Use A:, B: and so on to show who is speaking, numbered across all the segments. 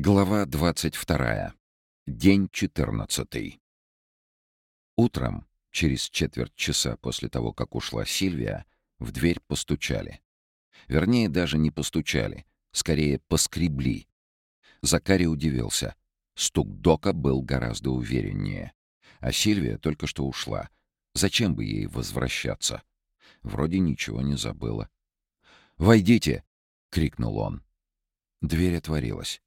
A: Глава 22. День 14. Утром, через четверть часа после того, как ушла Сильвия, в дверь постучали. Вернее, даже не постучали, скорее поскребли. Закари удивился. Стук Дока был гораздо увереннее. А Сильвия только что ушла. Зачем бы ей возвращаться? Вроде ничего не забыла. «Войдите!» — крикнул он. Дверь отворилась.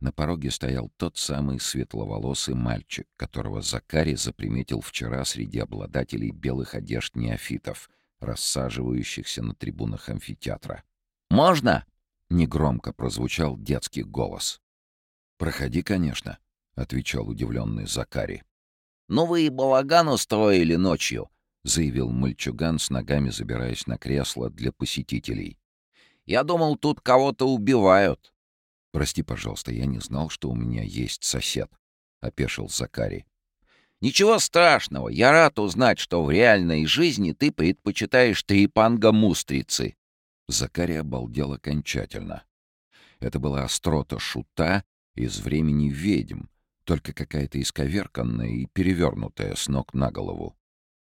A: На пороге стоял тот самый светловолосый мальчик, которого Закари заприметил вчера среди обладателей белых одежд неофитов, рассаживающихся на трибунах амфитеатра.
B: «Можно?»
A: — негромко прозвучал детский голос. «Проходи, конечно», — отвечал удивленный Закари.
B: «Ну вы и балаган устроили ночью», —
A: заявил мальчуган с ногами забираясь на кресло для посетителей.
B: «Я думал, тут кого-то убивают».
A: «Прости, пожалуйста, я не знал, что у меня есть сосед», — опешил Закари.
B: «Ничего страшного. Я рад узнать, что в реальной жизни ты предпочитаешь трипанга-мустрицы».
A: Закари обалдел окончательно. Это была острота шута из времени ведьм, только какая-то исковерканная и перевернутая с ног на голову.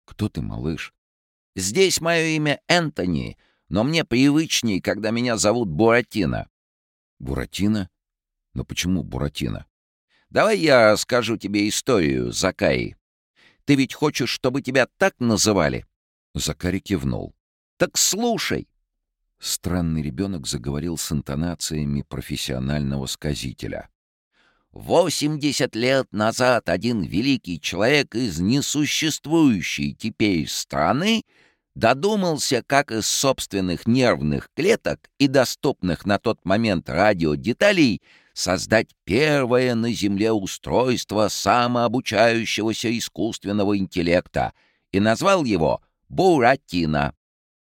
A: «Кто ты, малыш?»
B: «Здесь мое имя Энтони, но мне привычнее, когда меня зовут Буратино.
A: Буратино? Но почему Буратино?
B: Давай я расскажу тебе историю, Закаи. Ты ведь хочешь, чтобы тебя так называли?
A: Закари кивнул.
B: Так слушай.
A: Странный ребенок заговорил с интонациями профессионального сказителя.
B: Восемьдесят лет назад один великий человек из несуществующей теперь страны додумался, как из собственных нервных клеток и доступных на тот момент радиодеталей создать первое на Земле устройство самообучающегося искусственного интеллекта и назвал его Буратино.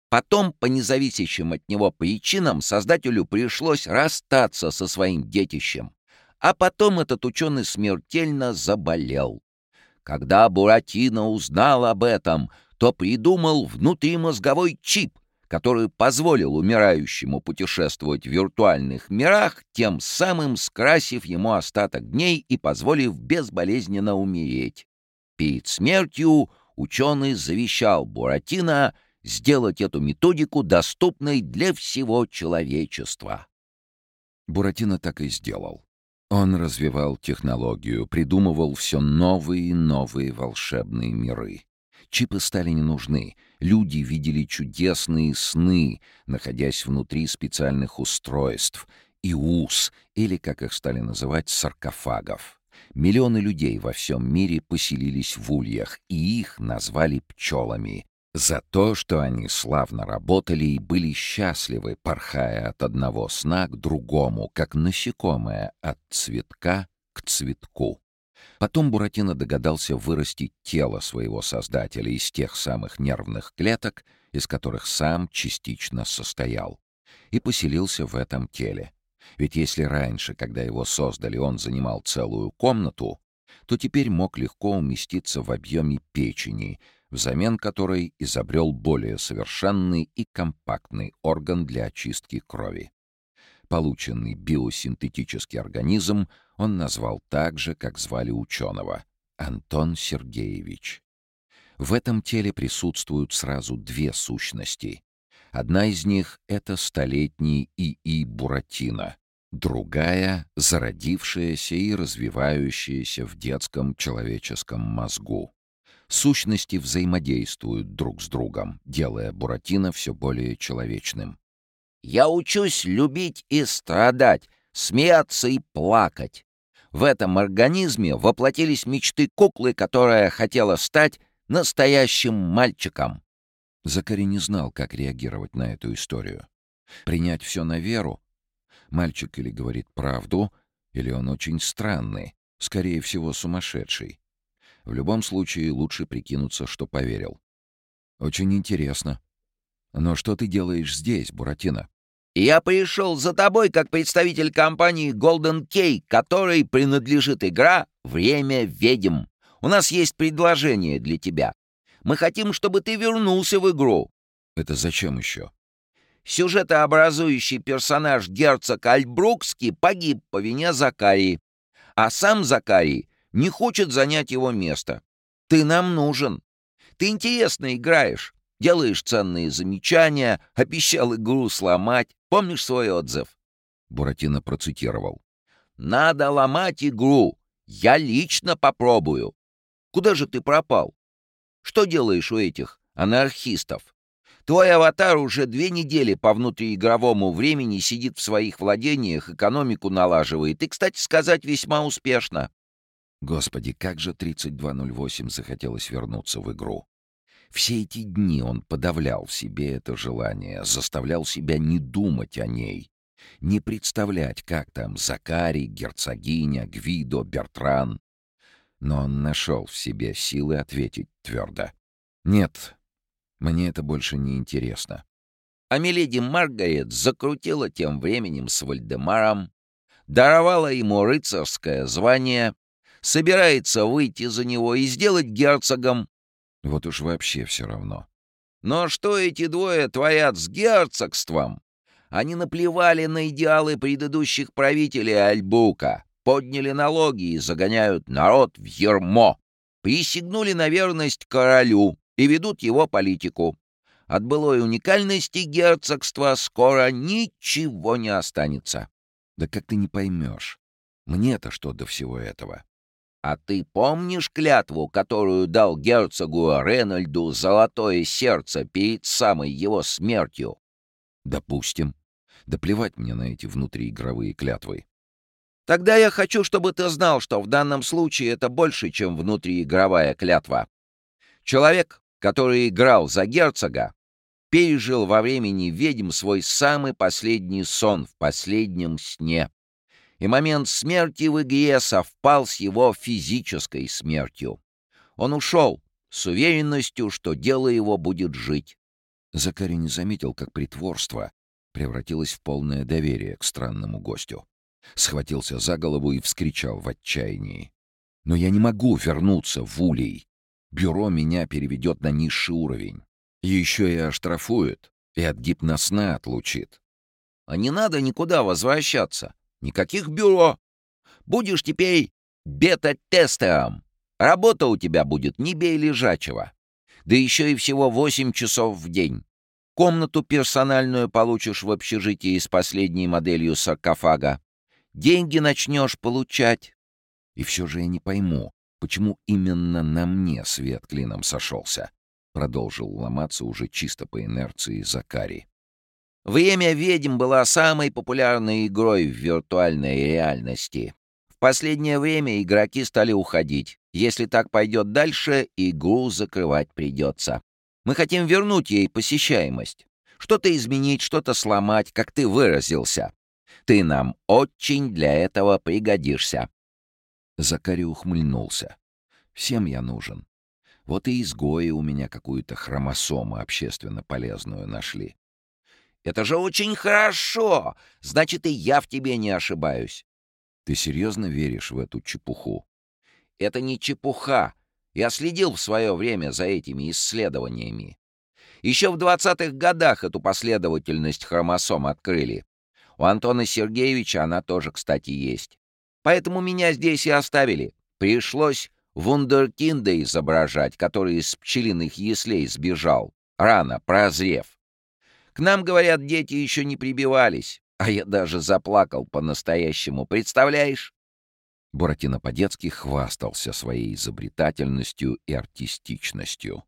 B: Потом, по независящим от него причинам, создателю пришлось расстаться со своим детищем. А потом этот ученый смертельно заболел. Когда Буратино узнал об этом — то придумал внутримозговой чип, который позволил умирающему путешествовать в виртуальных мирах, тем самым скрасив ему остаток дней и позволив безболезненно умереть. Перед смертью ученый завещал Буратино сделать эту методику доступной для всего человечества.
A: Буратино так и сделал. Он развивал технологию, придумывал все новые и новые волшебные миры. Чипы стали не нужны. Люди видели чудесные сны, находясь внутри специальных устройств. И ус, или, как их стали называть, саркофагов. Миллионы людей во всем мире поселились в ульях, и их назвали пчелами. За то, что они славно работали и были счастливы, порхая от одного сна к другому, как насекомое от цветка к цветку. Потом Буратино догадался вырастить тело своего создателя из тех самых нервных клеток, из которых сам частично состоял, и поселился в этом теле. Ведь если раньше, когда его создали, он занимал целую комнату, то теперь мог легко уместиться в объеме печени, взамен которой изобрел более совершенный и компактный орган для очистки крови. Полученный биосинтетический организм он назвал так же, как звали ученого — Антон Сергеевич. В этом теле присутствуют сразу две сущности. Одна из них — это столетний ИИ Буратино, другая — зародившаяся и развивающаяся в детском человеческом мозгу. Сущности взаимодействуют друг с другом, делая Буратино все более человечным.
B: Я учусь любить и страдать, смеяться и плакать. В этом организме воплотились мечты куклы, которая хотела стать настоящим мальчиком.
A: Закари не знал, как реагировать на эту историю. Принять все на веру? Мальчик или говорит правду, или он очень странный, скорее всего, сумасшедший. В любом случае, лучше прикинуться, что поверил. Очень интересно. Но что ты делаешь здесь, Буратино?
B: Я пришел за тобой как представитель компании Golden Key, которой принадлежит игра «Время ведьм». У нас есть предложение для тебя. Мы хотим, чтобы ты вернулся в игру».
A: «Это зачем еще?»
B: Сюжетообразующий персонаж герцог Альбрукский погиб по вине Закарии, а сам Закарий не хочет занять его место. Ты нам нужен. Ты интересно играешь, делаешь ценные замечания, обещал игру сломать. Помнишь свой отзыв?»
A: Буратино процитировал.
B: «Надо ломать игру. Я лично попробую. Куда же ты пропал? Что делаешь у этих анархистов? Твой аватар уже две недели по внутриигровому времени сидит в своих владениях, экономику налаживает, и, кстати сказать, весьма успешно.
A: Господи, как же 3208 захотелось вернуться в игру. Все эти дни он подавлял в себе это желание, заставлял себя не думать о ней, не представлять, как там Закари, герцогиня, Гвидо, Бертран. Но он нашел в себе силы ответить твердо. «Нет, мне это больше не интересно».
B: А миледи Маргарет закрутила тем временем с Вальдемаром, даровала ему рыцарское звание, собирается выйти за него и сделать герцогом.
A: Вот уж вообще все равно.
B: Но что эти двое творят с герцогством? Они наплевали на идеалы предыдущих правителей Альбука, подняли налоги и загоняют народ в ермо, присягнули на верность королю и ведут его политику. От былой уникальности герцогства скоро ничего не останется.
A: Да как ты не поймешь? Мне-то что до всего этого?
B: А ты помнишь клятву, которую дал герцогу Ренальду золотое сердце перед самой его смертью?
A: Допустим. Да плевать мне на эти внутриигровые клятвы.
B: Тогда я хочу, чтобы ты знал, что в данном случае это больше, чем внутриигровая клятва. Человек, который играл за герцога, пережил во времени ведьм свой самый последний сон в последнем сне. И момент смерти в игре совпал с его физической смертью. Он ушел с уверенностью, что дело его будет жить.
A: Закари не заметил, как притворство превратилось в полное доверие к странному гостю. Схватился за голову и вскричал в отчаянии. «Но я не могу вернуться в Улей. Бюро меня переведет на низший уровень. Еще и оштрафует, и от гипносна отлучит».
B: «А не надо никуда возвращаться. Никаких бюро. Будешь теперь бета-тестером. Работа у тебя будет не бей лежачего. Да еще и всего восемь часов в день. Комнату персональную получишь в общежитии с последней моделью саркофага. Деньги начнешь получать.
A: И все же я не пойму, почему именно на мне свет клином сошелся. Продолжил ломаться уже чисто по инерции Закари.
B: Время ведьм была самой популярной игрой в виртуальной реальности. В последнее время игроки стали уходить. Если так пойдет дальше, игру закрывать придется. Мы хотим вернуть ей посещаемость. Что-то изменить, что-то сломать, как ты выразился. Ты нам очень для этого пригодишься».
A: Закари ухмыльнулся. «Всем я нужен. Вот и изгои у меня какую-то хромосому общественно полезную нашли».
B: «Это же очень хорошо! Значит, и я в тебе не ошибаюсь».
A: «Ты серьезно веришь в эту чепуху?»
B: «Это не чепуха. Я следил в свое время за этими исследованиями. Еще в 20-х годах эту последовательность хромосом открыли. У Антона Сергеевича она тоже, кстати, есть. Поэтому меня здесь и оставили. Пришлось вундеркинда изображать, который из пчелиных яслей сбежал, рано прозрев. К нам, говорят, дети еще не прибивались, а я даже заплакал по-настоящему, представляешь?
A: Буратино по-детски хвастался своей изобретательностью и артистичностью.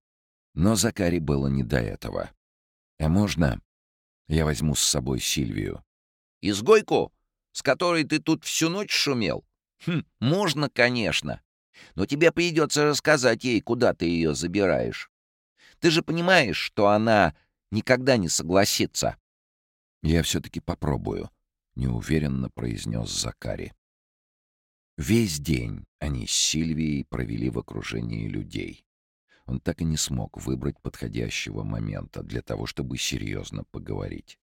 A: Но Закари было не до этого. «А можно я возьму с собой Сильвию?»
B: «Изгойку, с которой ты тут всю ночь шумел? Хм, можно, конечно. Но тебе придется рассказать ей, куда ты ее забираешь. Ты же понимаешь, что она никогда не согласится».
A: «Я все-таки попробую», — неуверенно произнес Закари. Весь день они с Сильвией провели в окружении людей. Он так и не смог выбрать подходящего момента для того, чтобы серьезно поговорить.